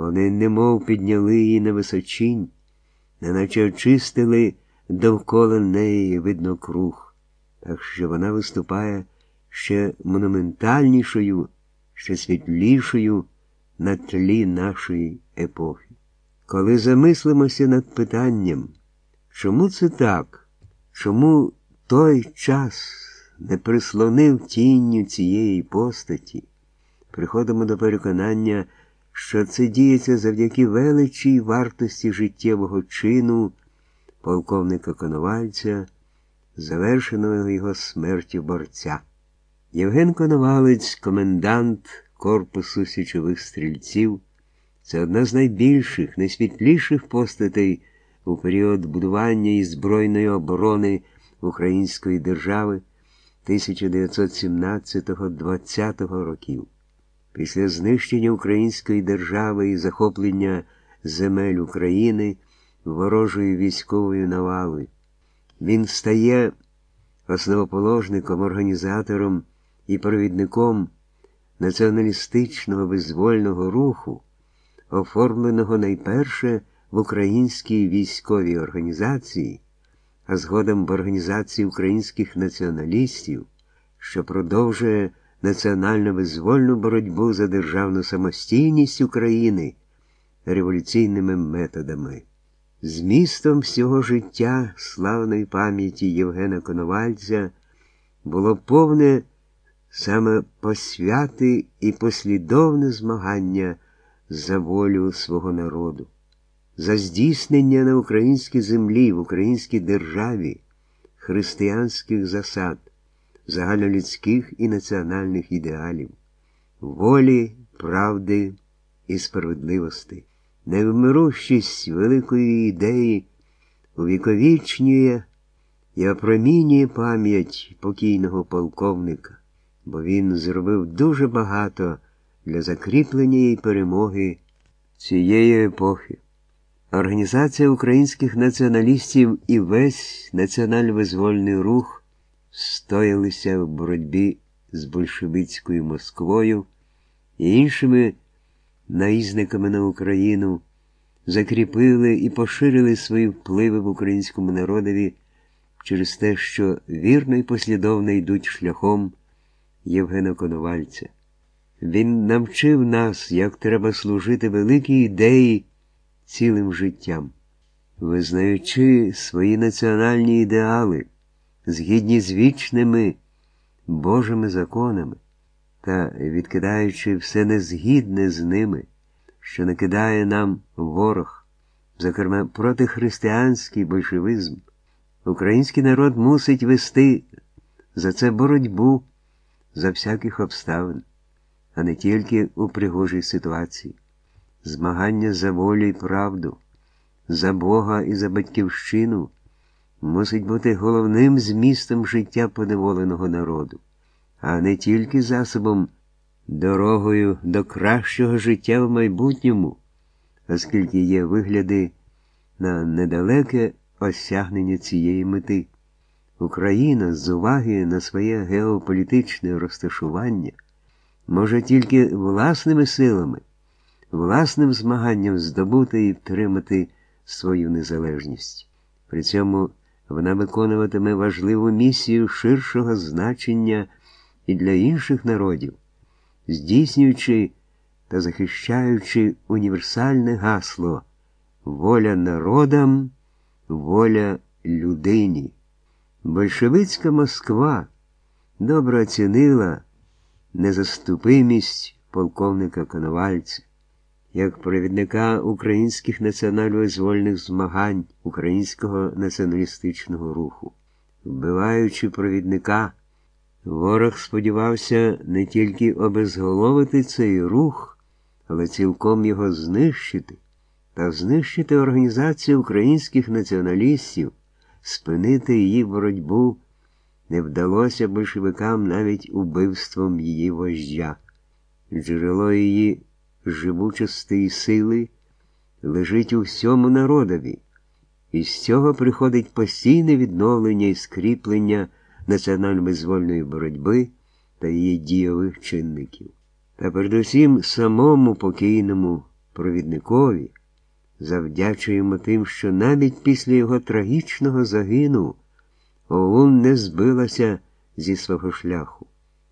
Вони немов підняли її на височинь, неначе очистили довкола неї видно круг, так що вона виступає ще монументальнішою, ще світлішою на тлі нашої епохи. Коли замислимося над питанням, чому це так, чому той час не прислонив тінню цієї постаті, приходимо до переконання, що це діється завдяки величій вартості життєвого чину полковника Коновальця, завершеного його смертю борця. Євген Коновалець, комендант Корпусу січових стрільців, це одна з найбільших, найсвітліших постатей у період будування і збройної оборони Української держави 1917-20 років. Після знищення Української держави і захоплення земель України ворожою військовою навалою, він стає основоположником, організатором і провідником націоналістичного визвольного руху, оформленого найперше в українській військовій організації, а згодом в організації українських націоналістів, що продовжує національно-визвольну боротьбу за державну самостійність України революційними методами. Змістом всього життя славної пам'яті Євгена Коновальця було повне саме посвяти і послідовне змагання за волю свого народу, за здійснення на українській землі, в українській державі християнських засад, загальнолюдських і національних ідеалів, волі, правди і справедливості. Невмирущість великої ідеї увіковічнює і опромінює пам'ять покійного полковника бо він зробив дуже багато для закріплення і перемоги цієї епохи. Організація українських націоналістів і весь національно-визвольний рух стоялися в боротьбі з большевицькою Москвою і іншими наїзниками на Україну, закріпили і поширили свої впливи в українському народові через те, що вірно і послідовно йдуть шляхом. Євгена Коновальця. Він навчив нас, як треба служити великій ідеї цілим життям, визнаючи свої національні ідеали, згідні з вічними Божими законами та відкидаючи все незгідне з ними, що накидає нам ворог, зокрема протихристиянський большевизм, український народ мусить вести за це боротьбу за всяких обставин, а не тільки у пригожій ситуації, змагання за волю і правду, за Бога і за батьківщину мусить бути головним змістом життя поневоленого народу, а не тільки засобом, дорогою до кращого життя в майбутньому, оскільки є вигляди на недалеке осягнення цієї мети. Україна з уваги на своє геополітичне розташування може тільки власними силами, власним змаганням здобути і втримати свою незалежність. При цьому вона виконуватиме важливу місію ширшого значення і для інших народів, здійснюючи та захищаючи універсальне гасло воля народам, воля людині. Большевицька Москва добре оцінила незаступимість полковника Коновальця як провідника українських національно-визвольних змагань українського націоналістичного руху. Вбиваючи провідника, ворог сподівався не тільки обезголовити цей рух, але цілком його знищити та знищити організацію українських націоналістів спинити її боротьбу не вдалося большевикам навіть убивством її вождя. Джерело її живучості сили лежить у всьому народові, і з цього приходить постійне відновлення і скріплення національно-визвольної боротьби та її дієвих чинників. Та передусім самому покійному провідникові, завдячуємо тим, що навіть після його трагічного загину ОУН не збилася зі свого шляху.